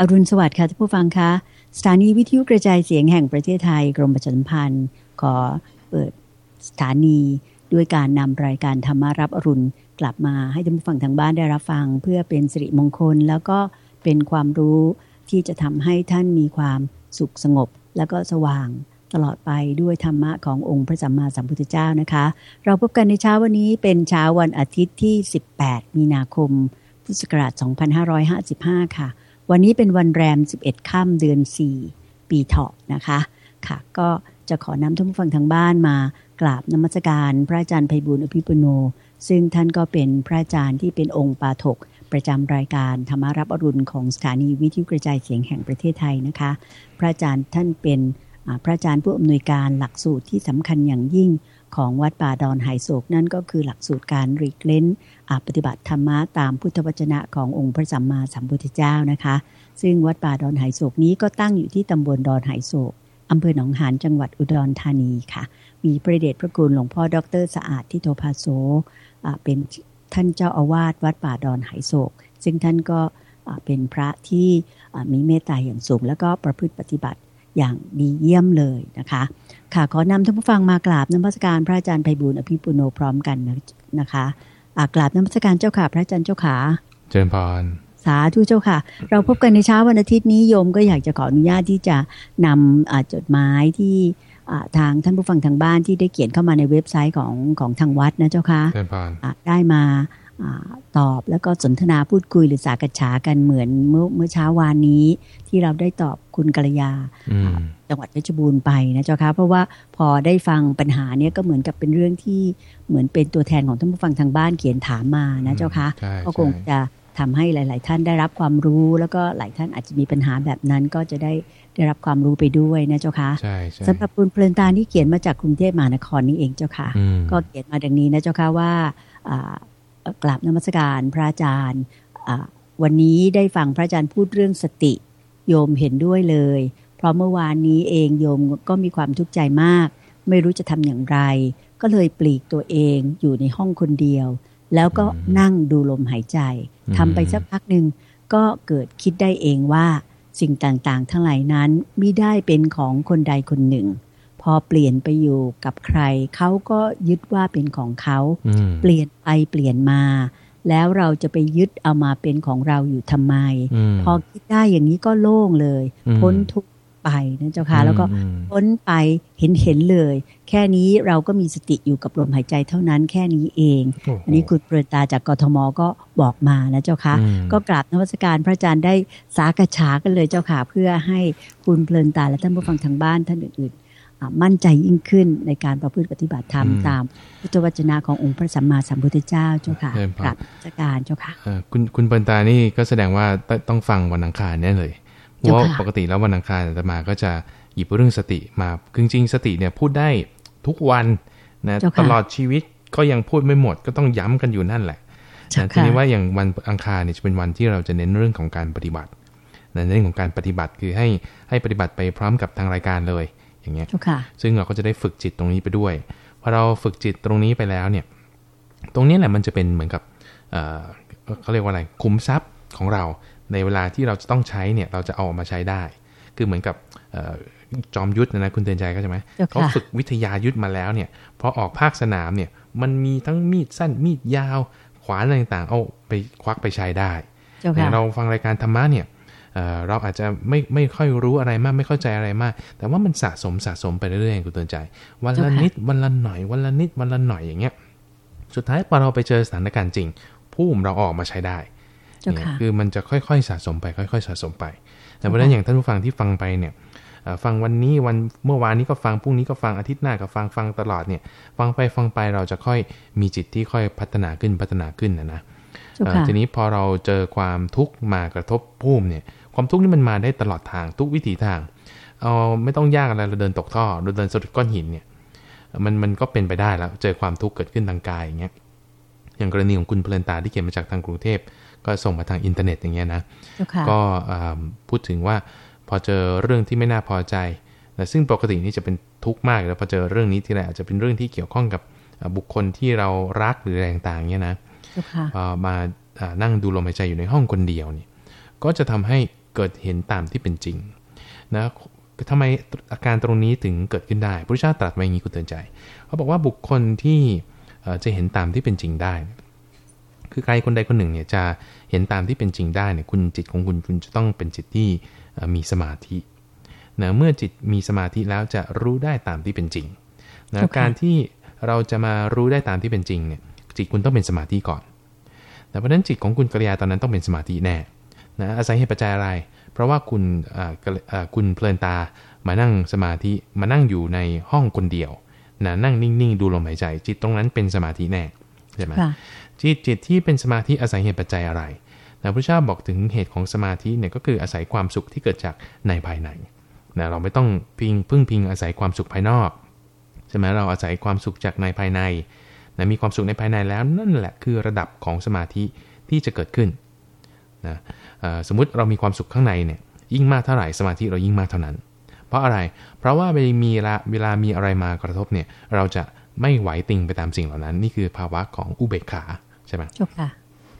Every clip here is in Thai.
อรุณสวัสดิ์ค่ะท่านผู้ฟังคะสถานีวิทยุกระจายเสียงแห่งประเทศไทย กรมประชาสัมพันธ์ขอเปิดสถานีด้วยการนำรายการธรรมารับอรุณกลับมาให้ท่านผู้ฟังทางบ้านได้รับฟัง เพื่อเป็นสิริมงคล แล้วก็เป็นความรู้ที่จะทำให้ท่านมีความสุขสงบ แล้วก็สว่างตลอดไปด้วยธรรมะขององค์พระสัมมาสัมพุทธเจ้านะคะ เราพบกันในเช้าวันนี้เป็นเช้าวันอาทิตย์ที่ 18 มีนาคม พุทธศักราช 2555 ค่ะ วันนี้เป็นวันแรม 11 ค่ำเดือน 4 ปีเถาะนะคะ ค่ะ ก็จะขอนำท่านผู้ฟังทางบ้านมากราบนมัสการพระอาจารย์ไพบุญอภิปุโน ซึ่งท่านก็เป็นพระอาจารย์ที่เป็นองค์ปาถกประจำรายการธรรมารับอรุณของสถานีวิทยุกระจายเสียงแห่งประเทศไทยนะคะ พระอาจารย์ท่านเป็นพระอาจารย์ผู้อำนวยการหลักสูตรที่สำคัญอย่างยิ่ง ของวัดป่าดอนไหโศกนั่นก็คือหลักสูตรการรีกเล้นปฏิบัติธรรมะตามพุทธวจนะขององค์พระสัมมาสัมพุทธเจ้านะคะ ซึ่งวัดป่าดอนไหโศกนี้ก็ตั้งอยู่ที่ตำบลดอนไหโศกอำเภอหนองหานจังหวัดอุดรธานีค่ะ มีพระเดชพระคุณหลวงพ่อดรสะอาดทิโตภาโซเป็นท่านเจ้าอาวาสวัดป่าดอนไหโศก ซึ่งท่านก็เป็นพระที่มีเมตตาอย่างสูง แล้วก็ประพฤติปฏิบัติ อย่างดีเยี่ยมเลยนะคะ ค่ะขอนำท่านผู้ฟังมากราบนมัสการพระอาจารย์ไพบุญอภิปุโนพร้อมกันนะคะกราบนมัสการเจ้าค่ะพระอาจารย์เจ้าขาเจริญพรสาธุเจ้าค่ะ เราพบกันในเช้าวันอาทิตย์นี้โยมก็อยากจะขออนุญาตที่จะนำจดหมายที่ทางท่านผู้ฟังทางบ้านที่ได้เขียนเข้ามาในเว็บไซต์ของของทางวัดนะเจ้าค่ะได้มา ตอบแล้วก็สนทนาพูดคุยหรือสากฉากันเหมือนเมื่อเมื่อเช้าวานนี้ ที่เราได้ตอบคุณกัลยาจังหวัดเพชรบูรณ์ไปนะเจ้าค่ะเพราะว่าพอได้ฟังปัญหาเนี้ยก็เหมือนกับเป็นเรื่องที่เหมือนเป็นตัวแทนของท่านผู้ฟังทางบ้านเขียนถามมานะเจ้าค่ะก็คงจะทำให้หลาย ๆ ท่านได้รับความรู้ แล้วก็หลายท่านอาจจะมีปัญหาแบบนั้นก็จะได้ได้รับความรู้ไปด้วยนะเจ้าค่ะสำหรับคุณเพลินตาที่เขียนมาจากกรุงเทพมหานครนี่เองเจ้าค่ะ ก็เขียนมาดังนี้นะเจ้าค่ะว่า กราบนมัสการพระอาจารย์ วันนี้ได้ฟังพระอาจารย์พูดเรื่องสติ โยมเห็นด้วยเลย เพราะเมื่อวานนี้เองโยมก็มีความทุกข์ใจมาก ไม่รู้จะทำอย่างไร ก็เลยปลีกตัวเองอยู่ในห้องคนเดียว แล้วก็นั่งดูลมหายใจทำไปสักพักหนึ่งก็เกิดคิดได้เองว่าสิ่งต่างๆ ทั้งหลายนั้นไม่ได้เป็นของคนใดคนหนึ่ง พอเปลี่ยนไปอยู่กับใคร เขาก็ยึดว่าเป็นของเขาเปลี่ยนไปเปลี่ยนมา แล้วเราจะไปยึดเอามาเป็นของเราอยู่ทำไม พอคิดได้อย่างนี้ก็โล่งเลย พ้นทุกไปนะเจ้าค่ะแล้วก็พ้นไปเห็นเห็นเลย แค่นี้เราก็มีสติอยู่กับลมหายใจเท่านั้นแค่นี้เอง อันนี้คุณเปรตาจากกทมก็บอกมานะเจ้าค่ะก็กราบนวัตการพระอาจารย์ได้สากระฉากันเลยเจ้าค่ะเพื่อให้คุณเพลินตาและท่านผู้ฟังทางบ้านท่านอื่น มั่นใจยิ่งขึ้นในการประพฤติปฏิบัติธรรมตามพุทธวจนะขององค์พระสัมมาสัมพุทธเจ้าเจ้าค่ะกราบจัการเจ้าค่ะคุณคุณปัญตานี่ก็แสดงว่าต้องฟังวันอังคารแน่เลยเพราะปกติแล้ววันอังคารจะมาก็จะหยิบเรื่องสติมาจริงๆสติเนี่ยพูดได้ทุกวันนะตลอดชีวิตก็ยังพูดไม่หมดก็ต้องย้ำกันอยู่นั่นแหละทีนี้ว่าอย่างวันอังคารเนี่ยจะเป็นวันที่เราจะเน้นเรื่องของการปฏิบัติในเรื่องของการปฏิบัติคือให้ให้ปฏิบัติไปพร้อมกับทางรายการเลย อย่างเงี้ยซึ่งเราก็จะได้ฝึกจิตตรงนี้ไปด้วยพอเราฝึกจิตตรงนี้ไปแล้วเนี่ย ตรงนี้แหละมันจะเป็นเหมือนกับเขาเรียกว่าอะไรคุ้มทรัพย์ของเราในเวลาที่เราจะต้องใช้เนี่ยเราจะเอาออกมาใช้ได้ คือเหมือนกับจอมยุทธนะนะคุณเตือนใจก็ใช่ไหมเขาฝึกวิทยายุทธมาแล้วเนี่ยพอออกภาคสนามเนี่ยมันมีทั้งมีดสั้นมีดยาวขวานอะไรต่างๆเอาไปควักไปใช้ได้อย่างเราฟังรายการธรรมะเนี่ย เราอาจจะไม่ไม่ค่อยรู้อะไรมากไม่เข้าใจอะไรมาก แต่ว่ามันสะสมสะสมไปเรื่อยๆคุณเตือนใจ วันละนิดวันละหน่อยวันละนิดวันละหน่อยอย่างเงี้ยสุดท้ายพอเราไปเจอสถานการณ์จริงผู้มเราออกมาใช้ได้คือมันจะค่อยๆสะสมไปค่อย ๆ สะสมไป แต่เพราะนั้นอย่างท่านผู้ฟังที่ฟังไปเนี่ยฟังวันนี้วันเมื่อวานนี้ก็ฟังพรุ่งนี้ก็ฟังอาทิตย์หน้าก็ฟังฟังตลอดเนี่ย ฟังไปฟังไปเราจะค่อยมีจิตที่ค่อยพัฒนาขึ้นพัฒนาขึ้นนะนะทีนี้พอเราเจอความทุกข์มากระทบพุ่มเนี่ย ความทุกข์นี่มันมาได้ตลอดทางทุกวิถีทาง เอาไม่ต้องยากอะไรเราเดินตกท่อเราเดินสะดุดก้อนหินเนี่ยมันมันก็เป็นไปได้แล้วเจอความทุกข์เกิดขึ้นทางกายอย่างเงี้ยอย่างกรณีของคุณเพลินตาที่เขียนมาจากทางกรุงเทพก็ส่งมาทางอินเทอร์เน็ตอย่างเงี้ยนะก็พูดถึงว่าพอเจอเรื่องที่ไม่น่าพอใจแต่ซึ่งปกตินี่จะเป็นทุกข์มากแล้วพอเจอเรื่องนี้ที่ไรอาจจะเป็นเรื่องที่เกี่ยวข้องกับบุคคลที่เรารักหรือแรงต่างเนี่ยนะมานั่งดูลมหายใจอยู่ในห้องคนเดียวนี่ก็จะทำให้ เกิดเห็นตามที่เป็นจริงนะทำไมอาการตรงนี้ถึงเกิดขึ้นได้พระเจ้าตรัสไว้อย่างนี้คุณเตือนใจเขาบอกว่าบุคคลที่จะเห็นตามที่เป็นจริงได้ คือใครคนใดคนหนึ่งเนี่ยจะเห็นตามที่เป็นจริงได้เนี่ยคุณจิตของคุณคุณจะต้องเป็นจิตที่มีสมาธินะเมื่อจิตมีสมาธิแล้วจะรู้ได้ตามที่เป็นจริงนะการที่เราจะมารู้ได้ตามที่เป็นจริงเนี่ยจิตคุณต้องเป็นสมาธิก่อนแต่เพราะฉะนั้นจิตของคุณกริยาตอนนั้นต้องเป็นสมาธิแน่ นะอาศัยเหตุปัจจัยอะไร เพราะว่าคุณคุณเพลินตามานั่งสมาธิมานั่งอยู่ในห้องคนเดียวนะนั่งนิ่งๆ ดูลมหายใจ จิตตรงนั้นเป็นสมาธิแน่ใช่ไหมจิตจิตที่เป็นสมาธิอาศัยเหตุปัจจัยอะไรนะพระเจ้าบอกถึงเหตุของสมาธิเนี่ยก็คืออาศัยความสุขที่เกิดจากในภายในนะเราไม่ต้องพิงพึ่งพิงอาศัยความสุขภายนอกใช่ไหมเราอาศัยความสุขจากในภายในนะมีความสุขในภายในแล้วนั่นแหละคือระดับของสมาธิที่จะเกิดขึ้น นะสมมุติเรามีความสุขข้างในเนี่ยยิ่งมากเท่าไหร่สมาธิเรายิ่งมากเท่านั้น เพราะอะไร เพราะว่าเวลามีเวลามีอะไรมากระทบเนี่ยเราจะไม่ไหวติงไปตามสิ่งเหล่านั้น นี่คือภาวะของอุเบกขาใช่ไหมจบค่ะ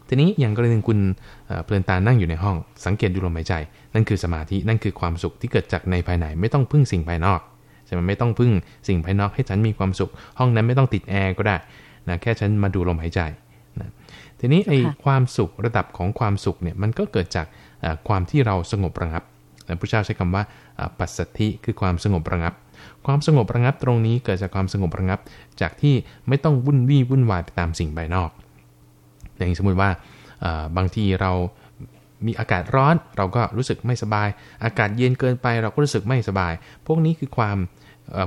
ทีนี้อย่างกรณีคุณเพลินตานั่งอยู่ในห้อง สังเกตดูลมหายใจ นั่นคือสมาธินั่นคือความสุขที่เกิดจากในภายในไม่ต้องพึ่งสิ่งภายนอกใช่ไหมไม่ต้องพึ่งสิ่งภายนอกให้ฉันมีความสุข ห้องนั้นไม่ต้องติดแอร์ก็ได้นะแค่ฉันมาดูลมหายใจนะ ทีนี้ไอ้ความสุขระดับของความสุขเนี่ยมันก็เกิดจากความที่เราสงบระงับพระเจ้าใช้คำว่าปัสสัทธิคือความสงบระงับ ความสงบระงับตรงนี้เกิดจากความสงบระงับ จากที่ไม่ต้องวุ่นวี่วุ่นวายไปตามสิ่งภายนอก อย่างสมมติว่าบางทีเรามีอากาศร้อนเราก็รู้สึกไม่สบาย อากาศเย็นเกินไปเราก็รู้สึกไม่สบาย พวกนี้คือความ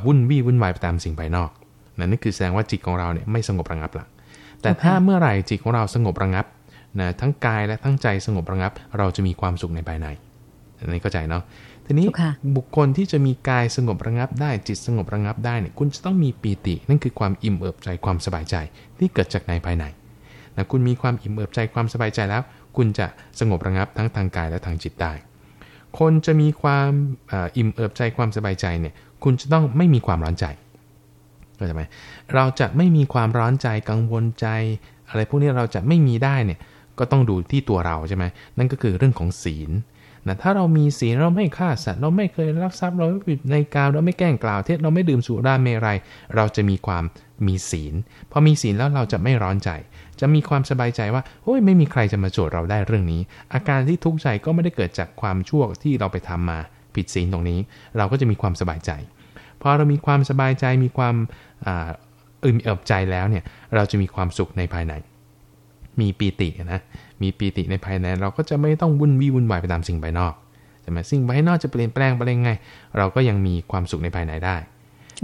วุ่นวี่วุ่นวายไปตามสิ่งภายนอกนั่นคือแสดงว่าจิตของเราเนี่ยไม่สงบระงับละ แต่ถ้าเมื่อไหร่จิตของเราสงบระงับนะทั้งกายและทั้งใจสงบระงับ เราจะมีความสุขในภายในอันนี้เข้าใจเนาะทีนี้บุคคลที่จะมีกายสงบระงับได้จิตสงบระงับได้เนี่ยคุณจะต้องมีปีติ นั่นคือความอิ่มเอิบใจความสบายใจที่เกิดจากในภายในนะคุณมีความอิ่มเอิบใจความสบายใจแล้ว คุณจะสงบระงับทั้งทางกายและทางจิตได้ คนจะมีความอิ่มเอิบใจความสบายใจเนี่ยคุณจะต้องไม่มีความร้อนใจ เข้าใจไหมเราจะไม่มีความร้อนใจกังวลใจ อะไรพวกนี้เราจะไม่มีได้เนี่ยก็ต้องดูที่ตัวเราใช่ไหมนั่นก็คือเรื่องของศีลนะถ้าเรามีศีลเราไม่ฆ่าสัตว์เราไม่เคยรักทรัพย์เราไม่ผิดในกาวเราไม่แกล้งกล่าวเท็จเราไม่ดื่มสุราเมรัยเราจะมีความมีศีลพอมีศีลแล้วเราจะไม่ร้อนใจ จะมีความสบายใจว่าโอ้ยไม่มีใครจะมาโจทย์เราได้เรื่องนี้ อาการที่ทุกข์ใจก็ไม่ได้เกิดจากความชั่วที่เราไปทำมาผิดศีลตรงนี้ เราก็จะมีความสบายใจ พอเรามีความสบายใจมีความอื่นเอิบใจแล้วเนี่ยเราจะมีความสุขในภายใน มีปีตินะมีปีติในภายใน เราก็จะไม่ต้องวุ่นวี่วุ่นวายไปตามสิ่งภายนอกใช่ไหมสิ่งภายนอกจะเปลี่ยนแปลงไปยังไง เราก็ยังมีความสุขในภายในได้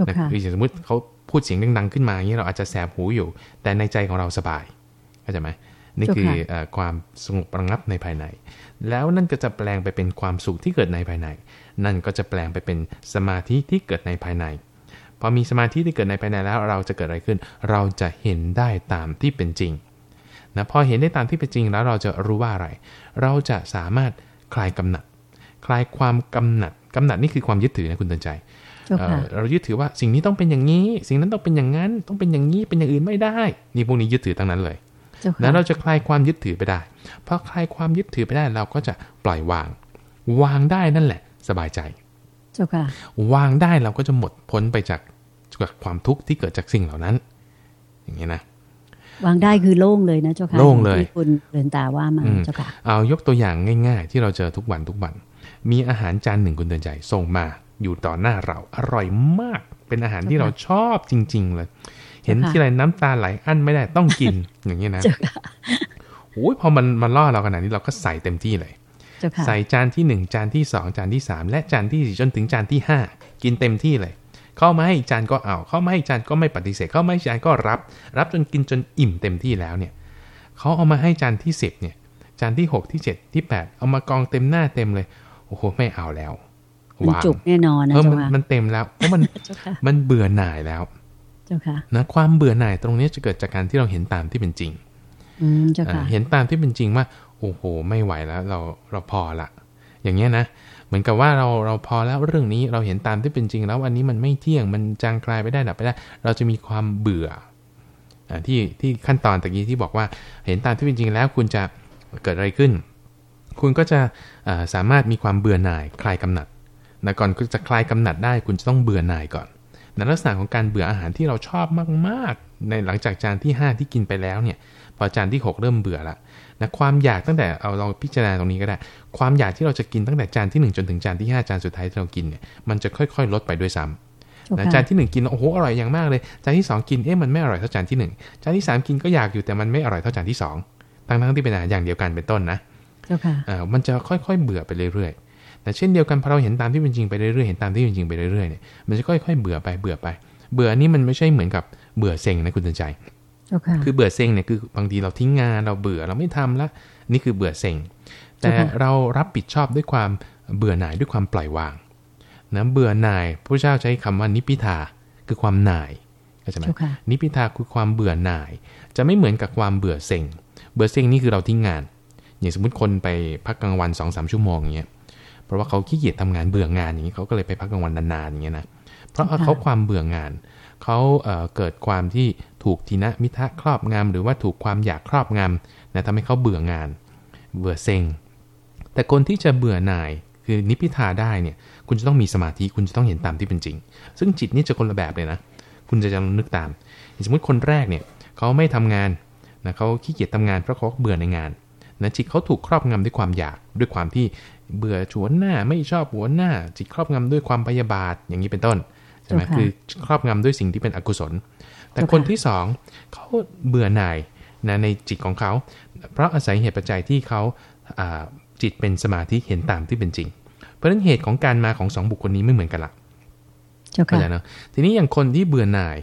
นะคือสมมติเขาพูดเสียงดังๆขึ้นมาอย่างนี้เราอาจจะแสบหูอยู่ แต่ในใจของเราสบายเข้าใจไหม นี่คือความสงบระงับในภายใน แล้วนั่นก็จะแปลงไปเป็นความสุขที่เกิดในภายใน นั่นก็จะแปลงไปเป็นสมาธิที่เกิดในภายในพอมีสมาธิที่เกิดในภายในแล้วเราจะเกิดอะไรขึ้น เราจะเห็นได้ตามที่เป็นจริงนะพอเห็นได้ตามที่เป็นจริงแล้วเราจะรู้ว่าอะไร เราจะสามารถคลายกำหนัด คลายความกำหนัดกำหนัดนี่คือความยึดถือนะคุณเตือนใจเรายึดถือว่าสิ่งนี้ต้องเป็นอย่างนี้ สิ่งนั้นต้องเป็นอย่างนั้น ต้องเป็นอย่างนี้ เป็นอย่างอื่นไม่ได้ นี่พวกนี้ยึดถือทั้งนั้นเลย แล้วเราจะคลายความยึดถือไปได้พอคลายความยึดถือไปได้เราก็จะปล่อยวาง วางได้นั่นแหละ สบายใจเจ้าค่ะวางได้เราก็จะหมดพ้นไปจากจากความทุกข์ที่เกิดจากสิ่งเหล่านั้น อย่างนี้นะวางได้คือโล่งเลยนะเจ้าค่ะโล่งเลยคุณเดินตาว่ามาเจ้าค่ะเอายกตัวอย่างง่าย ๆ ที่เราเจอทุกวันทุกวัน มีอาหารจานหนึ่งคุณเดินใจส่งมาอยู่ต่อหน้าเราอร่อยมาก เป็นอาหารที่เราชอบจริง ๆ เลย เห็นที่ไรน้ำตาไหลอั้นไม่ได้ต้องกินอย่างนี้นะโอ้ยพอมันมันล่อเราขนาดนี้เราก็ใส่เต็มที่เลย ใส่จานที่หนึ่งจานที่สองจานที่สามและจานที่สี่จนถึงจานที่ห้ากินเต็มที่เลย เข้ามาให้จานก็เอาเข้ามาให้จานก็ไม่ปฏิเสธเข้ามาให้จานก็รับ รับจนกินจนอิ่มเต็มที่แล้วเนี่ยเขาเอามาให้จานที่สิบเนี่ยจานที่หกที่เจ็ดที่แปดเอามากองเต็มหน้าเต็มเลยโอ้โหไม่เอาแล้ววางจุกแน่นอนนะเจ้าค่ะมันเต็มแล้วเพราะมันมันเบื่อหน่ายแล้ว เจ้าค่ะนะความเบื่อหน่ายตรงนี้จะเกิดจากการที่เราเห็นตามที่เป็นจริงเห็นตามที่เป็นจริงว่า โอ้โห ไม่ไหวแล้ว เราเราพอละอย่างเงี้ยนะเหมือนกับว่าเราเราพอแล้วเรื่องนี้เราเห็นตามที่เป็นจริง แล้วอันนี้มันไม่เที่ยงมันจางคลายไปได้ดับไปได้ เราจะมีความเบื่อที่ที่ขั้นตอนตะกี้ที่บอกว่าเห็นตามที่เป็นจริงแล้วคุณจะเกิดอะไรขึ้น คุณก็จะสามารถมีความเบื่อหน่ายคลายกำหนัดนะก่อนคุณจะคลายกำหนัดได้ คุณจะต้องเบื่อหน่ายก่อน ในลักษณะของการเบื่ออาหารที่เราชอบมากๆ ในหลังจากจานที่ 5 ที่กินไปแล้วเนี่ย พอจานที่ 6 เริ่มเบื่อละนะความอยากตั้งแต่เอาเราพิจารณาตรงนี้ก็ได้ ความอยากที่เราจะกินตั้งแต่จานที่ 1 จนถึงจานที่ 5 จานสุดท้ายที่เรากินเนี่ยมันจะค่อยๆ ลดไปด้วยซ้ำนะจานที่ 1 กินโอ้โหอร่อยอย่างมากเลยจานที่ 2 กินเอ๊ะมันไม่อร่อยเท่าจานที่ 1 จานที่ 3 กินก็อยากอยู่แต่มันไม่อร่อยเท่าจานที่ 2 ทั้งทั้งที่เป็นอาหารอย่างเดียวกันเป็นต้นนะอ่ามันจะค่อยๆเบื่อไปเรื่อยๆ แต่เช่นเดียวกันพอเราเห็นตามที่เป็นจริงไปเรื่อยๆเห็นตามที่เป็นจริงไปเรื่อยๆเนี่ยมันจะค่อยๆเบื่อไปเบื่อไป เบื่อนี่มันไม่ใช่เหมือนกับเบื่อเซ็งนะคุณตืนใจคือเบื่อเซ็งเนี่ยคือบางทีเราทิ้งงานเราเบื่อเราไม่ทำละนี่คือเบื่อเซ็งแต่เรารับผิดชอบด้วยความเบื่อหน่ายด้วยความปล่อยวางนะเบื่อหน่ายพระเจ้าใช้คำว่านิพิทาคือความหน่ายเข้าใจไหมนิพิทาคือความเบื่อหน่าย จะไม่เหมือนกับความเบื่อเซ็งเบื่อเซ็งนี่คือเราทิ้งงาน อย่างสมมติคนไปพักกลางวันสองสามชั่วโมงอย่างเงี้ย เพราะว่าเขาขี้เกียจทำงานเบื่องานอย่างนี้เขาก็เลยไปพักกลางวันนานๆอย่างเงี้ยนะเพราะเขาความเบื่องานเขาเเกิดความที่ถูกทีนะมิทะครอบงำหรือว่าถูกความอยากครอบงำนะทำให้เขาเบื่องาน เบื่อเซ็ง แต่คนที่จะเบื่อหน่ายคือนิพิทาได้เนี่ย คุณจะต้องมีสมาธิคุณจะต้องเห็นตามที่เป็นจริง ซึ่งจิตนี่จะคนละแบบเลยนะ คุณจะจะนึกตาม สมมติคนแรกเนี่ยเขาไม่ทำงานนะเขาขี้เกียจทำงานเพราะเขาเบื่อในงานนะจิตเขาถูกครอบงำด้วยความอยากด้วยความที่ เบื่อชวนหน้าไม่ชอบหัวหน้า จิตครอบงำด้วยความพยาบาทอย่างนี้เป็นต้นใช่ไหมคือครอบงำด้วยสิ่งที่เป็นอกุศล แต่คนที่สองเขาเบื่อหน่ายนะในจิตของเขา เพราะอาศัยเหตุปัจจัยที่เขาจิตเป็นสมาธิเห็นตามที่เป็นจริง เพราะฉะนั้นเหตุของการมาของสองบุคคลนี้ไม่เหมือนกันละเข้าใจเนาะทีนี้อย่างคนที่เบื่อหน่าย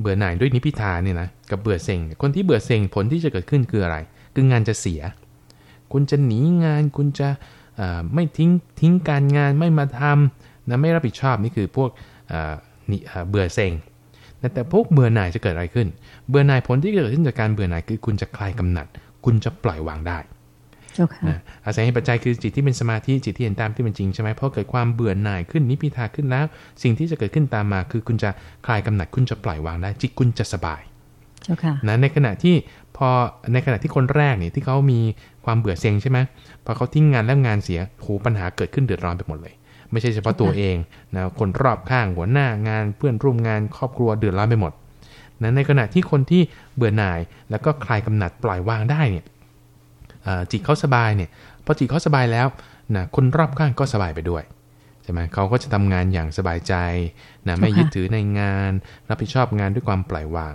เบื่อหน่ายด้วยนิพิทาเนี่ยนะกับเบื่อเซ็งคนที่เบื่อเซ็งผลที่จะเกิดขึ้นคืออะไร คืองานจะเสีย คุณจะหนีงานคุณจะ ไม่ทิ้งทิ้งการงานไม่มาทำนะไม่รับผิดชอบนี่คือพวกเบื่อเซ็งแต่พวกเบื่อหน่ายจะเกิดอะไรขึ้น เบื่อหน่ายผลที่เกิดขึ้นจากการเบื่อหน่ายคือคุณจะคลายกำหนัด คุณจะปล่อยวางได้อาศัยเหตุปัจจัยคือจิตที่เป็นสมาธิจิตที่เห็นตามที่เป็นจริงใช่ไหมเพราะเกิดความเบื่อหน่ายขึ้นนิพิทาขึ้นแล้ว สิ่งที่จะเกิดขึ้นตามมาคือคุณจะคลายกำหนัดคุณจะปล่อยวางได้ จิตคุณจะสบาย นะในขณะที่พอในขณะที่คนแรกเนี่ยที่เขามีความเบื่อเซ็งใช่ไหมพอเขาทิ้งงานแล้วงานเสียโหปัญหาเกิดขึ้นเดือดร้อนไปหมดเลย ไม่ใช่เฉพาะตัวเองนะคนรอบข้างหัวหน้างานเพื่อนร่วมงานครอบครัวเดือดร้อนไปหมดนะในขณะที่คนที่เบื่อหน่ายแล้วก็คลายกำหนัดปล่อยวางได้เนี่ยจิตเขาสบายเนี่ยพอจิตเขาสบายแล้วนะคนรอบข้างก็สบายไปด้วยใช่ไหมเขาก็จะทำงานอย่างสบายใจนะไม่ยึดถือในงาน รับผิดชอบงานด้วยความปล่อยวาง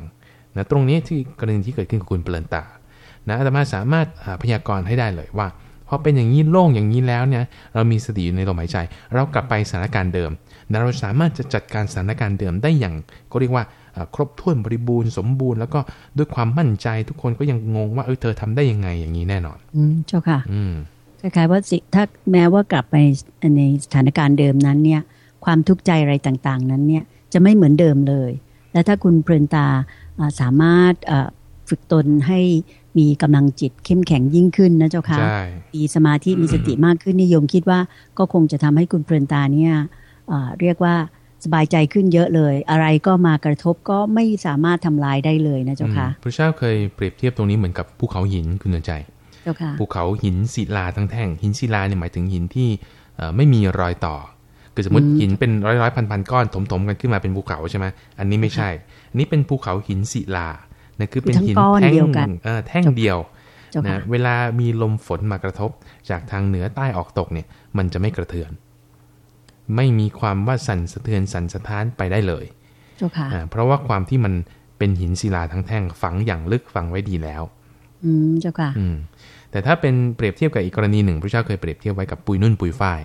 นะตรงนี้ที่กรณีที่เกิดขึ้นกับคุณเปลินตานะอาตมาสามารถพยากรณ์ให้ได้เลยว่าพอเป็นอย่างนี้โล่งอย่างนี้แล้วเนี่ยเรามีสติอยู่ในลมหายใจ เรากลับไปสถานการณ์เดิมเราสามารถจะจัดการสถานการณ์เดิมได้อย่าง ก็เรียกว่าครบถ้วนบริบูรณ์สมบูรณ์แล้วก็ด้วยความมั่นใจทุกคนก็ยังงงว่าเออเธอทำได้ยังไงอย่างนี้แน่นอน อืมเจ้าค่ะ อืมคล้ายๆว่าสิถ้าแม้ว่ากลับไปในสถานการณ์เดิมนั้นเนี่ย ความทุกข์ใจอะไรต่างๆ นั้นเนี่ยจะไม่เหมือนเดิมเลย และถ้าคุณเพลินตาสามารถฝึกตนให้มีกำลังจิตเข้มแข็งยิ่งขึ้นนะเจ้าค่ะมีสมาธิมีสติมากขึ้นนิยมคิดว่าก็คงจะทำให้คุณเพลินตาเนี่ยเรียกว่าสบายใจขึ้นเยอะเลย อะไรก็มากระทบก็ไม่สามารถทำลายได้เลยนะเจ้าค่ะพระเจ้าเคยเปรียบเทียบตรงนี้เหมือนกับภูเขาหินคุณเนือใจภูเขาหินศิลาทั้งแท่งหินศิลาเนี่ยหมายถึงหินที่ไม่มีรอยต่อ คือสมมติหินเป็นร้อยร้อยพันพันก้อนถมๆกันขึ้นมาเป็นภูเขาใช่ไหมอันนี้ไม่ใช่ อันนี้เป็นภูเขาหินศิลานะคือเป็นหินแท่งแท่งเดียวนะเวลามีลมฝนมากระทบ จากทางเหนือใต้ออกตกเนี่ย มันจะไม่กระเทือน ไม่มีความว่าสั่นสะเทือนสั่นสะท้านไปได้เลยเพราะว่าความที่มันเป็นหินศิลาทั้งแท่งฝังอย่างลึกฝังไว้ดีแล้ว อืมเจ้าค่ะ อืมแต่ถ้าเป็นเปรียบเทียบกับอีกกรณีหนึ่งพระเจ้าเคยเปรียบเทียบไว้กับปุยนุ่นปุยฝ้าย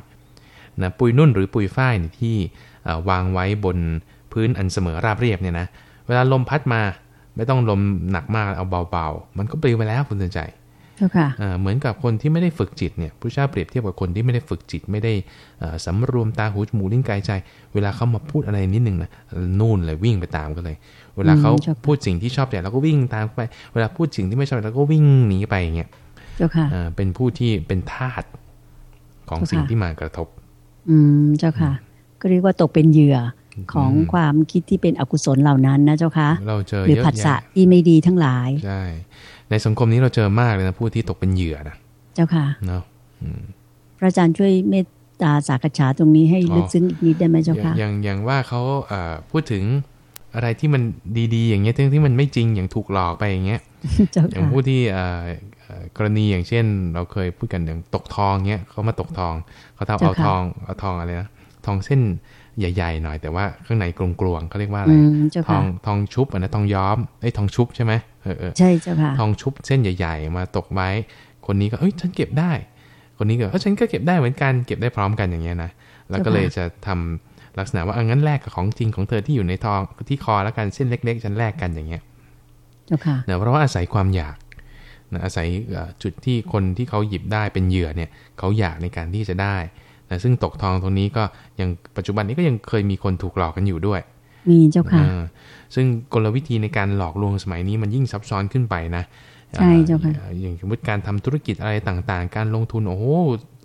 นะปุยนุ่นหรือปุยฝ้ายที่วางไว้บนพื้นอันเสมอราบเรียบเนี่ยนะเวลาลมพัดมาไม่ต้องลมหนักมากเอาเบาๆ มันก็ปลิวไปแล้วคุณเตือนใจเหมือนกับคนที่ไม่ได้ฝึกจิตเนี่ยพระเจ้าเปรียบเทียบกับคนที่ไม่ได้ฝึกจิต ไม่ได้สำรวมตาหูจมูกลิ้นกายใจ เวลาเขามาพูดอะไรนิดนึงนะนู่นเลยวิ่งไปตามกันเลย เวลาเขาพูดสิ่งที่ชอบใจเราก็วิ่งตามไป เวลาพูดสิ่งที่ไม่ชอบเราก็วิ่งหนีไปอย่างเงี้ยเป็นผู้ที่เป็นทาสของสิ่งที่มากระทบ อืมเจ้าค่ะ ก็เรียกว่าตกเป็นเหยื่อของความคิดที่เป็นอกุศลเหล่านั้นนะเจ้าคะเราเจอหรือผัสสะที่ไม่ดีทั้งหลายใช่ในสังคมนี้เราเจอมากเลยนะผู้ที่ตกเป็นเหยื่อนะเจ้าค่ะเนาะพระอาจารย์ช่วยเมตตาสากฉาตรงนี้ให้ลึกซึ้งอีกนิดได้ไหมเจ้าค่ะอย่างอย่างว่าเขาพูดถึง อะไรที่มันดีๆ อย่างเงี้ยที่ที่มันไม่จริงอย่างถูกหลอกไปอย่างเงี้ยอย่างผู้ที่กรณีอย่างเช่น เราเคยพูดกันอย่างตกทองเงี้ยเขามาตกทองเขาทำเอาทองเอาทองอะไรนะทองเส้นใหญ่ๆหน่อย แต่ว่าข้างในกลวงๆเขาเรียกว่าอะไรทองทองชุบอันนะทองย้อมไอ้ทองชุบใช่ไหมเออใช่เจ้าค่ะทองชุบเส้นใหญ่ ๆ มาตกไว้ คนนี้ก็เอ้ยฉันเก็บได้ คนนี้ก็เออฉันก็เก็บได้เหมือนกันเก็บได้พร้อมกันอย่างเงี้ยนะแล้วก็เลยจะทำ ลักษณะว่าเอางั้นแลกกับของจริงของเธอที่อยู่ในทองที่คอแล้วกันเส้นเล็กๆฉันแลกกันอย่างเงี้ยเนะเพราะว่าอาศัยความอยากนะอาศัยจุดที่คนที่เขาหยิบได้เป็นเหยื่อเนี่ยเขาอยากในการที่จะได้นะซึ่งตกทองตรงนี้ก็ยังปัจจุบันนี้ก็ยังเคยมีคนถูกหลอกกันอยู่ด้วย มีเจ้าค่ะซึ่งกลวิธีในการหลอกลวงสมัยนี้มันยิ่งซับซ้อนขึ้นไปนะใช่เจ้าค่ะอย่างสมมติการทำธุรกิจอะไรต่างๆ การลงทุนโอ้โห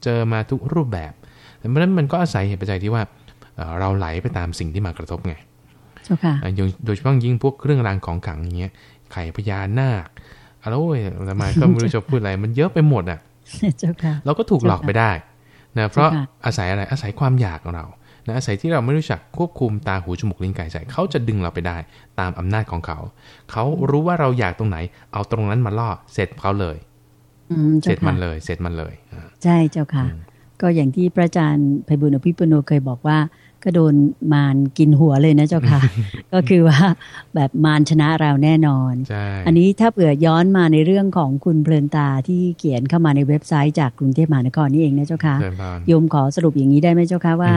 เจอมาทุกรูปแบบเพราะฉะนั้นมันก็อาศัยเหตุปัจจัยที่ว่า เราไหลไปตามสิ่งที่มากระทบไงโดยเฉพาะยิ่งพวกเครื่องรางของขังอย่างเงี้ยไข่พญานาคอะไรโอ้ยทำไมก็ไม่รู้จะพูดอะไร มันเยอะไปหมดอะเราก็ถูกหลอกไปได้นะเพราะอาศัยอะไรอาศัยความอยากของเรานะอาศัยที่เราไม่รู้จักควบคุมตาหูจมูกลิ้นกายใจเขาจะดึงเราไปได้ตามอำนาจของเขา เขารู้ว่าเราอยากตรงไหน เอาตรงนั้นมาล่อเสร็จเขาเลยเสร็จมันเลยเสร็จมันเลยใช่เจ้าค่ะ ก็อย่างที่พระอาจารย์ไพบุญอภิปุโนเคยบอกว่า ก็โดนมารกินหัวเลยนะเจ้าค่ะ ก็คือว่าแบบมารชนะเราแน่นอน อันนี้ถ้าเผื่อย้อนมาในเรื่องของคุณเพลินตาที่เขียนเข้ามาในเว็บไซต์จากกรุงเทพมหานครนี่เองนะเจ้าค่ะโยมขอสรุปอย่างนี้ได้ไหมเจ้าค่ะว่า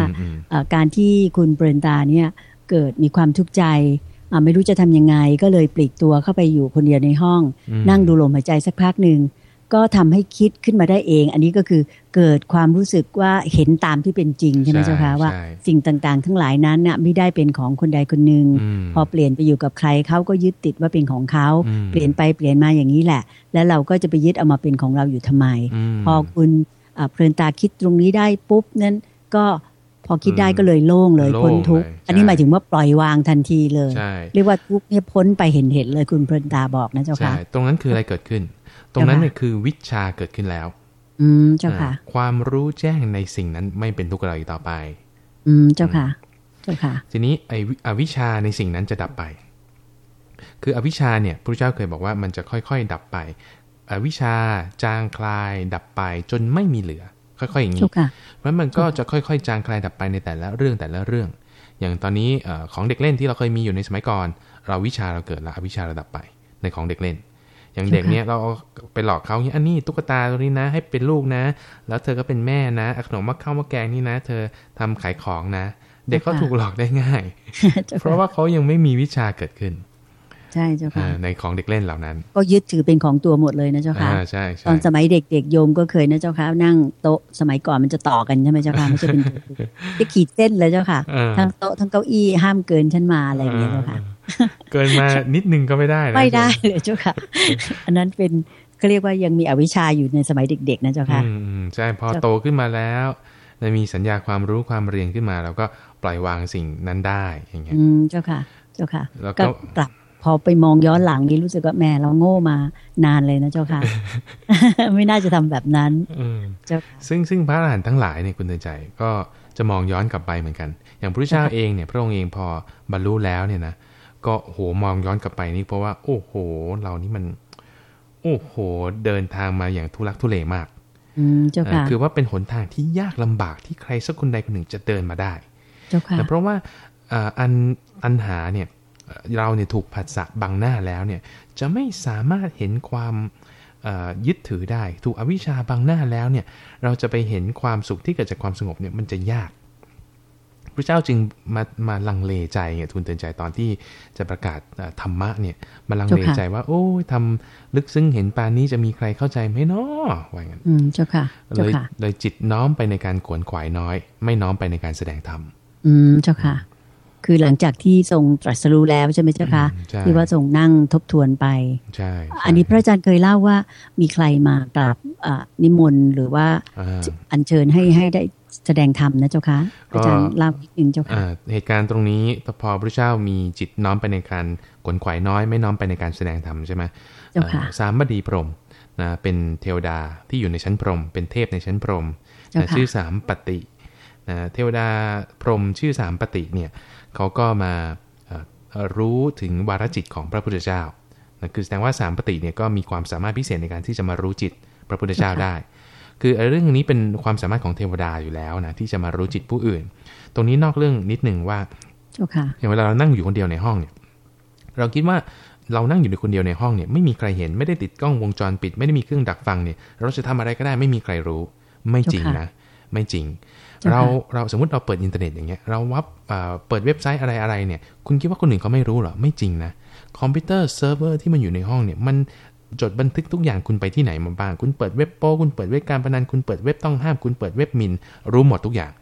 การที่คุณเพลินตาเนี่ยเกิดมีความทุกข์ใจไม่รู้จะทำยังไง ก็เลยปลีกตัวเข้าไปอยู่คนเดียวในห้อง นั่งดูลมหายใจสักพักหนึ่ง ก็ทำให้คิดขึ้นมาได้เอง อันนี้ก็คือเกิดความรู้สึกว่าเห็นตามที่เป็นจริงใช่ไหมเจ้าคะว่า สิ่งต่างๆ ทั้งหลายนั้นน่ะไม่ได้เป็นของคนใดคนหนึ่งพอเปลี่ยนไปอยู่กับใครเขาก็ยึดติดว่าเป็นของเขาเปลี่ยนไปเปลี่ยนมาอย่างนี้แหละ แล้วเราก็จะไปยึดเอามาเป็นของเราอยู่ทำไม พอคุณเพลินตาคิดตรงนี้ได้ปุ๊บนั้นก็พอคิดได้ก็เลยโล่งเลยพ้นทุกอันนี้หมายถึงว่าปล่อยวางทันทีเลย เรียกว่าทุกเนี่ยพ้นไปเห็นเห็นเลยคุณเพลินตาบอกนะเจ้าค่ะตรงนั้นคืออะไรเกิดขึ้น ตรงนั้นเนี่ยคือวิชาเกิดขึ้นแล้ว อืมเจ้าค่ะ ความรู้แจ้งในสิ่งนั้นไม่เป็นทุกข์อะไรต่อไป อืมเจ้าค่ะ เจ้าค่ะ ทีนี้ไอ้อวิชาในสิ่งนั้นจะดับไป คืออวิชาเนี่ยพระเจ้าเคยบอกว่ามันจะค่อย ๆ ดับไป อวิชาจางคลายดับไปจนไม่มีเหลือ ค่อยๆอย่างนี้เพราะมันก็จะค่อย ๆ จางคลายดับไปในแต่ละเรื่องแต่ละเรื่อง อย่างตอนนี้ของเด็กเล่นที่เราเคยมีอยู่ในสมัยก่อน เราวิชาเราเกิดแล้วอวิชาเราดับไปในของเด็กเล่น อย่างเด็กเนี้ยเราไปหลอกเขาเนี่ยอันนี้ตุ๊กตาตัวนี้นะ ให้เป็นลูกนะ แล้วเธอก็เป็นแม่นะขนมมะข้าวมะแกงนี่นะ เธอทำขายของนะ เด็กเขาถูกหลอกได้ง่าย เพราะว่าเขายังไม่มีวิชาเกิดขึ้น ใช่เจ้าค่ะในของเด็กเล่นเหล่านั้น ก็ยึดถือเป็นของตัวหมดเลยนะเจ้าค่ะใช่ตอนสมัยเด็กๆโยมก็เคยนะเจ้าค่ะนั่งโต๊ะสมัยก่อนมันจะต่อกันใช่ไหมเจ้าค่ะไม่ใช่เป็นจะขีดเส้นเลยเจ้าค่ะ ทั้งโต๊ะทั้งเก้าอี้ห้ามเกินชั้นมาอะไรอย่างเงี้ยเจ้าค่ะ เกินมานิดนึงก็ไม่ได้ไม่ได้เลยเจ้าค่ะ อันนั้นเป็นเขาเรียกว่ายังมีอวิชชาอยู่ในสมัยเด็ก ๆ นะเจ้าค่ะใช่พอโตขึ้นมาแล้วมีสัญญาความรู้ความเรียนขึ้นมาเราก็ปล่อยวางสิ่งนั้นได้อย่างเงี้ยอืมเจ้าค่ะ เจ้าค่ะ แล้วก็กลับพอไปมองย้อนหลังนี้รู้สึกว่าแม่เราโง่มานานเลยนะเจ้าค่ะ ไม่น่าจะทำแบบนั้นเจ้าซึ่งซึ่งพระอรหันต์ทั้งหลายเนี่ยคุณเตือนใจ ก็จะมองย้อนกลับไปเหมือนกัน อย่างพระเจ้าเองเนี่ย พระองค์เองพอบรรลุแล้วเนี่ยนะ ก็โหมองย้อนกลับไปนี่เพราะว่า โอ้โห เรานี่มัน โอ้โห เดินทางมาอย่างทุลักทุเลมากอืมเจ้าค่ะคือว่าเป็นหนทางที่ยากลำบากที่ใครสักคนใดคนหนึ่งจะเดินมาได้เจ้าค่ะเพราะว่าอันอันหาเนี่ยเราเนี่ยถูกผัสสะบังหน้าแล้วเนี่ยจะไม่สามารถเห็นความยึดถือได้ ถูกอวิชชาบังหน้าแล้วเนี่ยเราจะไปเห็นความสุขที่เกิดจากความสงบเนี่ยมันจะยาก พระเจ้าจึงมามาลังเลใจเนี่ยทุนเตือนใจตอนที่จะประกาศธรรมะเนี่ยมาลังเลใจว่า โอ้ยทำลึกซึ้งเห็นปานนี้จะมีใครเข้าใจไหมเนาะว่าอย่างนั้นอืมเจ้าค่ะเลยเลยจิตน้อมไปในการขวนขวายน้อย ไม่น้อมไปในการแสดงธรรมอืมเจ้าค่ะ คือหลังจากที่ทรงตรัสรู้แล้วใช่ไหมเจ้าค่ะที่ว่าทรงนั่งทบทวนไปใช่อันนี้พระอาจารย์เคยเล่าว่ามีใครมากราบนิมนต์หรือว่าอัญเชิญให้ให้ได้ แสดงธรรมนะเจ้าคะอาจารย์เล่าอีกนึงเจ้าค่ะเหตุการณ์ตรงนี้พอพระเจ้ามีจิตน้อมไปในการขนขวายน้อย ไม่น้อมไปในการแสดงธรรมใช่ไหมเจ้าค่ะสามบดีพรมนะเป็นเทวดาที่อยู่ในชั้นพรหมเป็นเทพในชั้นพรหมนะชื่อสามปฏินะเทวดาพรหมชื่อสามปฏิเนี่ยเขาก็มารู้ถึงวารจิตของพระพุทธเจ้านะคือแสดงว่าสามปฏิเนี่ยก็มีความสามารถพิเศษในการที่จะมารู้จิตพระพุทธเจ้าได้ คือเรื่องนี้เป็นความสามารถของเทวดาอยู่แล้วนะที่จะมารู้จิตผู้อื่น ตรงนี้นอกเรื่องนิดหนึ่งว่าอย่างเวลาเรานั่งอยู่คนเดียวในห้องเนี่ย เราคิดว่าเรานั่งอยู่ในคนเดียวในห้องเนี่ยไม่มีใครเห็นไม่ได้ติดกล้องวงจรปิด ไม่ได้มีเครื่องดักฟังเนี่ย เราจะทำอะไรก็ได้ไม่มีใครรู้ ไม่จริงนะ ไม่จริง เราเราสมมติเราเปิดอินเทอร์เน็ตอย่างเงี้ยเราแวบเปิดเว็บไซต์อะไรอะไรเนี่ย คุณคิดว่าคนอื่นเขาไม่รู้หรอไม่จริงนะคอมพิวเตอร์เซิร์ฟเวอร์ที่มันอยู่ในห้องเนี่ยมัน จดบันทึกทุกอย่างคุณไปที่ไหนมาบ้าง คุณเปิดเว็บโป้คุณเปิดเว็บการพนัน คุณเปิดเว็บต้องห้าม คุณเปิดเว็บหมิ่น รู้หมดทุกอย่าง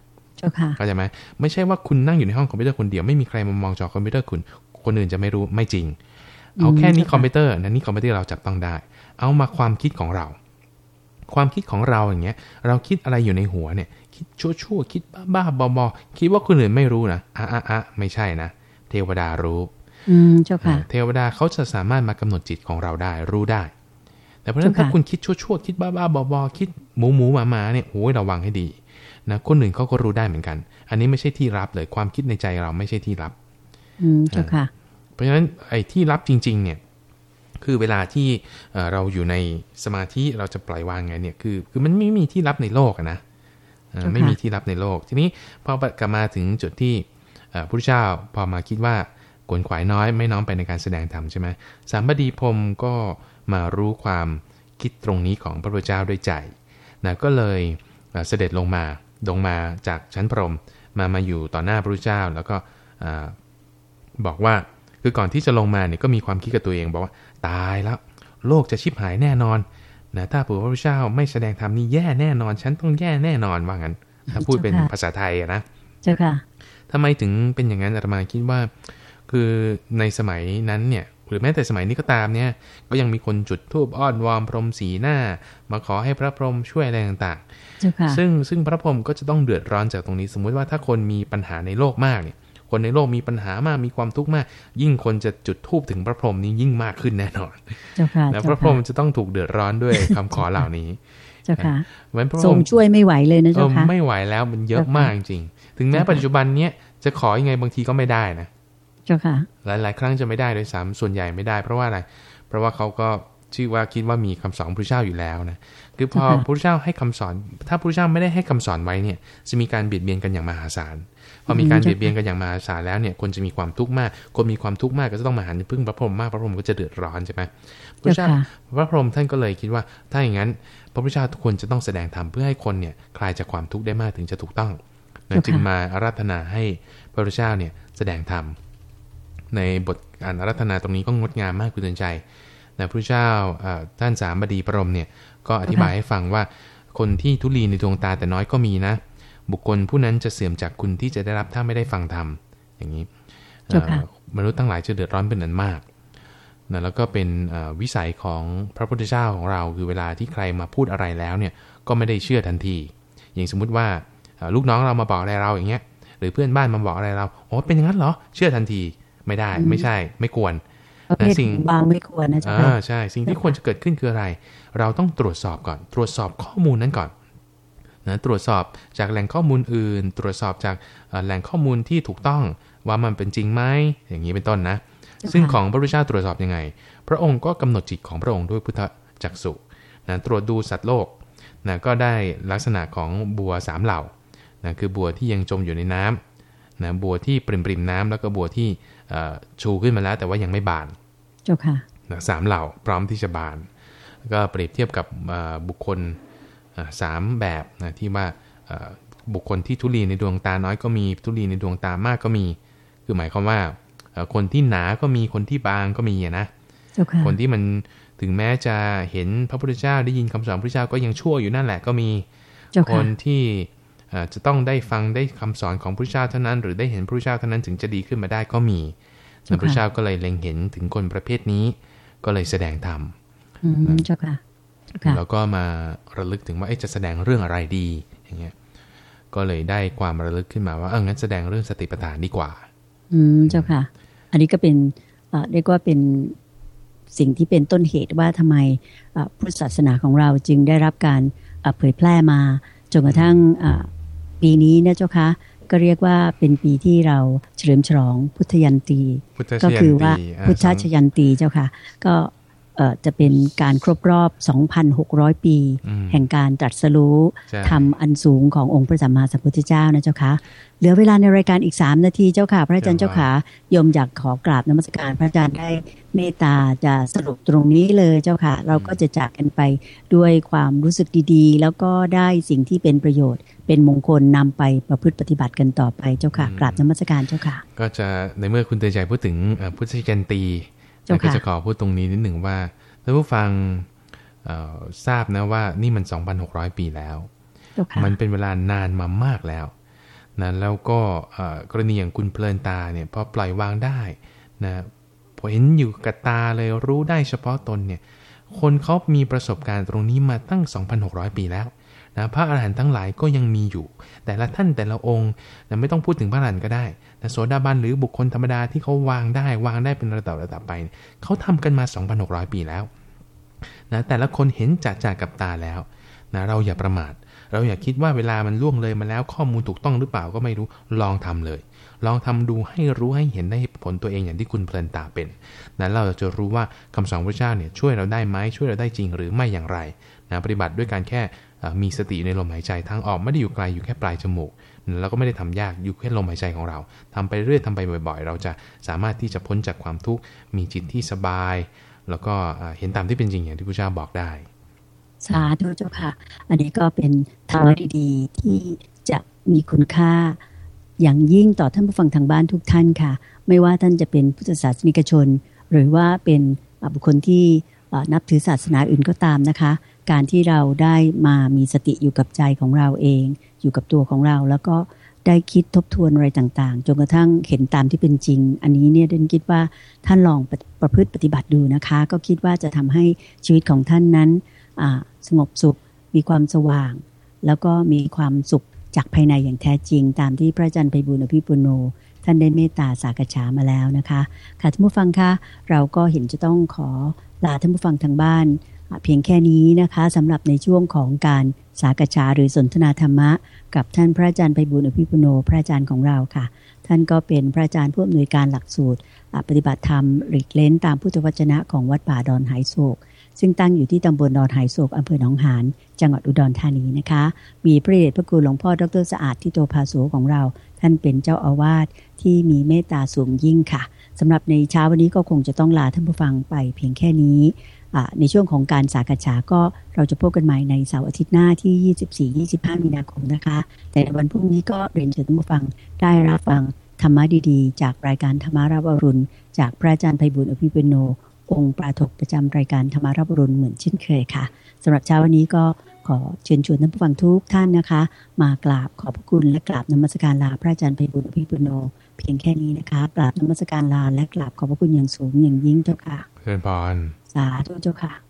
เข้าใจไหมไม่ใช่ว่าคุณนั่งอยู่ในห้องคอมพิวเตอร์คนเดียว ไม่มีใครมามองจอคอมพิวเตอร์คุณ คนอื่นจะไม่รู้ไม่จริง เอาแค่นี้คอมพิวเตอร์นั่นนี่คอมพิวเตอร์เราจับต้องได้ เอามาความคิดของเรา ความคิดของเราอย่างเงี้ย เราคิดอะไรอยู่ในหัวเนี่ย คิดชั่วชั่วคิดบ้าบ้าบอบอคิดว่าคนอื่นไม่รู้นะอะอะอะไม่ใช่นะ เทวดารู้ อืมเจ้าค่ะ เทวดาเขาจะสามารถมากำหนดจิตของเราได้รู้ได้ แต่เพราะฉะนั้นถ้าคุณคิดชั่วชั่วคิดบ้าบ้าบอบอคิดหมูหมูหมาหมาเนี่ยโอ้ยระวังให้ดีนะคนอื่นเขาก็รู้ได้เหมือนกัน อันนี้ไม่ใช่ที่รับเลยความคิดในใจเราไม่ใช่ที่รับ อืมเจ้าค่ะ เพราะฉะนั้นไอ้ที่รับจริง ๆ เนี่ย คือเวลาที่เราอยู่ในสมาธิเราจะปล่อยวางไงเนี่ยคือ คือมันไม่มีที่รับในโลกนะไม่มีที่รับในโลก ทีนี้พอกลับมาถึงจุดที่พระพุทธเจ้าพอมาคิดว่า กวนขวายน้อยไม่น้อมไปในการแสดงธรรมใช่ไหมสามบดีพรมก็มารู้ความคิดตรงนี้ของพระพุทธเจ้าด้วยใจนะก็เลยเสด็จลงมาลงมาจากชั้นพรหมมามาอยู่ต่อหน้าพระพุทธเจ้า แล้วก็บอกว่าคือก่อนที่จะลงมาเนี่ยก็มีความคิดกับตัวเองบอกว่าตายแล้วโลกจะชิบหายแน่นอนนะถ้าพระพุทธเจ้าไม่แสดงธรรมนี่แย่แน่นอน ฉันต้องแย่แน่นอนว่างั้น ถ้าพูดเป็นภาษาไทยนะเจ้าค่ะทำไมถึงเป็นอย่างนั้นอาตมาคิดว่า คือในสมัยนั้นเนี่ยหรือแม้แต่สมัยนี้ก็ตามเนี่ยก็ยังมีคนจุดธูปอ้อนวอมพรมสีหน้า มาขอให้พระพรหมช่วยอะไรต่างๆ ซึ่งซึ่งพระพรหมก็จะต้องเดือดร้อนจากตรงนี้ สมมุติว่าถ้าคนมีปัญหาในโลกมากเนี่ยคนในโลกมีปัญหามากมีความทุกข์มาก ยิ่งคนจะจุดทูบถึงพระพรหมนี้ยิ่งมากขึ้นแน่นอนแล้วพระพรหมจะต้องถูกเดือดร้อนด้วยคำขอเหล่านี้เจ้าค่ะทรงช่วยไม่ไหวเลยนะเจ้าค่ะไม่ไหวแล้วมันเยอะมากจริง ถึงแม้ปัจจุบันเนี้ยจะขอยังไงบางทีก็ไม่ได้นะ เจ้าค่ะ หลาย ๆ ครั้งจะไม่ได้โดยสามส่วนใหญ่ไม่ได้ เพราะว่าอะไร เพราะว่าเขาก็ชื่อว่าคิดว่ามีคำสอนพระเจ้าอยู่แล้วนะคือพอพระเจ้าให้คำสอน ถ้าพระเจ้าไม่ได้ให้คำสอนไว้เนี่ยจะมีการเบียดเบียนกันอย่างมหาศาลพอมีการเบียดเบียนกันอย่างมหาศาลแล้วเนี่ยคนจะมีความทุกข์มาก คนมีความทุกข์มากก็จะต้องมาหันพึ่งพระพรหมมากพระพรหมก็จะเดือดร้อนใช่ไหมพระเจ้าพระพรหมท่านก็เลยคิดว่า ถ้าอย่างนั้น พระพุทธเจ้าทุกคนจะต้องแสดงธรรมเพื่อให้คนเนี่ยคลายจากความทุกข์ได้มากถึงจะถูกต้องจึงมาอาราธนาให้พระพุทธเจ้าเนี่ยแสดงธรรม ในบทอ่านอาราธนาตรงนี้ก็งดงามมากคุณเตือนใจนะพระเจ้าท่านสามบดีพระรมเนี่ยก็อธิบายให้ฟังว่าคนที่ทุลีในดวงตาแต่น้อยก็มีนะ บุคคลผู้นั้นจะเสื่อมจากคุณที่จะได้รับถ้าไม่ได้ฟังธรรมอย่างนี้มนุษย์ทั้งหลายจะเดือดร้อนเป็นนันมากนะแล้วก็เป็นวิสัยของพระพุทธเจ้าของเรา คือเวลาที่ใครมาพูดอะไรแล้วเนี่ยก็ไม่ได้เชื่อทันที อย่างสมมุติว่าลูกน้องเรามาบอกอะไรเราอย่างเงี้ยหรือเพื่อนบ้านมาบอกอะไรเราโอ้เป็นอย่างนั้นเหรอเชื่อทันที ไม่ได้ ไม่ใช่ ไม่ควรแต่สิ่งบางไม่ควรนะจ๊ะใช่ สิ่งที่ควรจะเกิดขึ้นคืออะไร เราต้องตรวจสอบก่อน ตรวจสอบข้อมูลนั้นก่อนนะตรวจสอบจากแหล่งข้อมูลอื่น ตรวจสอบจากแหล่งข้อมูลที่ถูกต้องว่ามันเป็นจริงไหมอย่างนี้เป็นต้นนะ ซึ่งของพระพุทธเจ้าตรวจสอบยังไง พระองค์ก็กำหนดจิตของพระองค์ด้วยพุทธจักสุนะตรวจดูสัตว์โลกนะก็ได้ลักษณะของบัวสามเหล่านะคือบัวที่ยังจมอยู่ในน้ำ นะบัวที่ปริมปริมน้ำแล้วก็บัวที่ชูขึ้นมาแล้ว แต่ว่ายังไม่บานเจ้าค่ะนะสามเหล่าพร้อมที่จะบาน ก็เปรียบเทียบกับบุคคลสามแบบนะที่ว่าบุคคลที่ทุลีในดวงตาน้อยก็มีทุลีในดวงตามากก็มี คือหมายความว่าคนที่หนาก็มีคนที่บางก็มีนะคนที่มันถึงแม้จะเห็นพระพุทธเจ้าได้ยินคำสอนพระเจ้าก็ยังชั่วอยู่นั่นแหละก็มีคนที่ จะต้องได้ฟังได้คำสอนของพระเจ้าเท่านั้น หรือได้เห็นพระเจ้าเท่านั้นถึงจะดีขึ้นมาได้ก็มีพระเจ้าก็เลยเล็งเห็นถึงคนประเภทนี้ ก็เลยแสดงธรรมเจ้าค่ะแล้วก็มาระลึกถึงว่าจะแสดงเรื่องอะไรดีอย่างเงี้ยก็เลยได้ความระลึกขึ้นมาว่าเอองั้นแสดงเรื่องสติปัฏฐานดีกว่า อืมเจ้าค่ะ อันนี้ก็เป็นเรียกว่าเป็นสิ่งที่เป็นต้นเหตุว่าทำไมพุทธศาสนาของเราจึงได้รับการเผยแพร่มาจนกระทั่ง ปีนี้นะเจ้าคะก็เรียกว่าเป็นปีที่เราเฉลิมฉลองพุทธยันตีก็คือว่าพุทธชยันตีเจ้าค่ะ ก็ จะเป็นการครบรอบ 2,600 ปี แห่งการตรัสรู้ทำอันสูงขององค์พระสัมมาสัมพุทธเจ้านะเจ้าค่ะเหลือเวลาในรายการอีก 3 นาทีเจ้าค่ะ พระอาจารย์เจ้าค่ะยมอยากขอกราบนมัสการพระอาจารย์ได้เมตตาจะสรุปตรงนี้เลยเจ้าค่ะ เราก็จะจากกันไปด้วยความรู้สึกดีๆ แล้วก็ได้สิ่งที่เป็นประโยชน์ เป็นมงคลนำไปประพฤติปฏิบัติกันต่อไปเจ้าค่ะกราบนมัสการเจ้าค่ะ ก็จะในเมื่อคุณเตือนใจพูดถึงพุทธจันตี ก็จะขอพูดตรงนี้นิดหนึ่งว่าท่านผู้ฟังทราบนะว่านี่มัน 2,600 ปีแล้ว มันเป็นเวลานานมามากแล้วนะแล้วก็กรณีอย่างคุณเพลินตาเนี่ยพอปล่อยวางได้นะพอเห็นอยู่กับตาเลยรู้ได้เฉพาะตนเนี่ยคนเขามีประสบการณ์ตรงนี้มาตั้ง 2,600 ปีแล้วนะพระอาหารหันต์ทั้งหลายก็ยังมีอยู่ แต่ละท่านแต่ละองค์นะไม่ต้องพูดถึงพระอรหันต์ก็ได้นะ โสดาบันหรือบุคคลธรรมดาที่เขาวางได้วางได้เป็นระดับระดับไป เขาทำกันมา 2,600 ปีแล้วนะแต่ละคนเห็นจ่าจ่ากับตาแล้วนะเราอย่าประมาท เราอย่าคิดว่าเวลามันล่วงเลยมาแล้วข้อมูลถูกต้องหรือเปล่าก็ไม่รู้ลองทำเลย ลองทำดูให้รู้ให้เห็นได้ผลตัวเองอย่างที่คุณเพลินตาเป็นนั้นเราจะรู้ว่าคำสอนพระเจ้าเนี่ยช่วยเราได้ไหมช่วยเราได้จริงหรือไม่อย่างไรนะปฏิบัติด้วยการแค่มีสติในลมหายใจทางออกไม่ได้อยู่ไกลอยู่แค่ปลายจมูก แล้วก็ไม่ได้ทำยากอยู่แค่ลมหายใจของเราทำไปเรื่อยทำไปบ่อย ๆ เราจะสามารถที่จะพ้นจากความทุกข์มีจิตที่สบาย แล้วก็เห็นตามที่เป็นจริงอย่างที่พระเจ้าบอกได้สาธุเจ้าค่ะ อันนี้ก็เป็นทางดีๆที่จะมีคุณค่าอย่างยิ่งต่อท่านผู้ฟังทางบ้านทุกท่านค่ะ ไม่ว่าท่านจะเป็นพุทธศาสนิกชน หรือว่าเป็นบุคคลที่นับถือศาสนาอื่นก็ตามนะคะ การที่เราได้มามีสติอยู่กับใจของเราเอง อยู่กับตัวของเรา แล้วก็ได้คิดทบทวนอะไรต่างๆ จนกระทั่งเห็นตามที่เป็นจริง อันนี้เนี่ยเดนคิดว่าท่านลองประพฤติปฏิบัติดูนะคะ ก็คิดว่าจะทำให้ชีวิตของท่านนั้นสงบสุข มีความสว่าง แล้วก็มีความสุขจากภายในอย่างแท้จริง ตามที่พระอาจารย์ไพบุญอภิปุโน ท่านได้เมตตาสากฉามาแล้วนะคะ ค่ะท่านผู้ฟังคะเราก็เห็นจะต้องขอลาท่านผู้ฟังทางบ้าน เพียงแค่นี้นะคะสำหรับในช่วงของการสากฉาหรือสนทนาธรรมะ กับท่านพระอาจารย์ไพบุญอภิปุโนพระอาจารย์ของเราค่ะ ท่านก็เป็นพระอาจารย์ผู้อำนวยการหลักสูตร ปฏิบัติธรรมหลีกเล้นตามพุทธวจนะของวัดป่าดอนหายโศก ซึ่งตั้งอยู่ที่ตำบลดอนหายโศกอำเภอหนองหานจังหวัดอุดรธานีนะคะ มีพระเดชพระคุณหลวงพ่อดรสะอาดที่โตภาโสของเรา ท่านเป็นเจ้าอาวาสที่มีเมตตาสูงยิ่งค่ะสำหรับในเช้าวันนี้ก็คงจะต้องลาท่านผู้ฟังไปเพียงแค่นี้ ในช่วงของการสากฉาก็เราจะพบกันใหม่ในเสาร์อาทิตย์หน้าที่ 24-25 มีนาคมนะคะ แต่ในวันพรุ่งนี้ก็เรียนเชิญท่านผู้ฟังได้รับฟังธรรมะดีๆ จากรายการธรรมารับอรุณ จากพระอาจารย์ไพบุญอภิปุโน องค์ปราถกประจำรายการธรรมารับอรุณเหมือนเช่นเคยค่ะสำหรับเช้าวันนี้ก็ขอเชิญชวนท่านผู้ฟังทุกท่านนะคะ มากราบขอบพระคุณและกราบนมัสการลาพระอาจารย์ไพบุญอภิปุโน เพียงแค่นี้นะคะกราบนมัสการลาและกราบขอบพระคุณอย่างสูงอย่างยิ่งเจ้าค่ะเชิญพร สาธุเจ้าค่ะ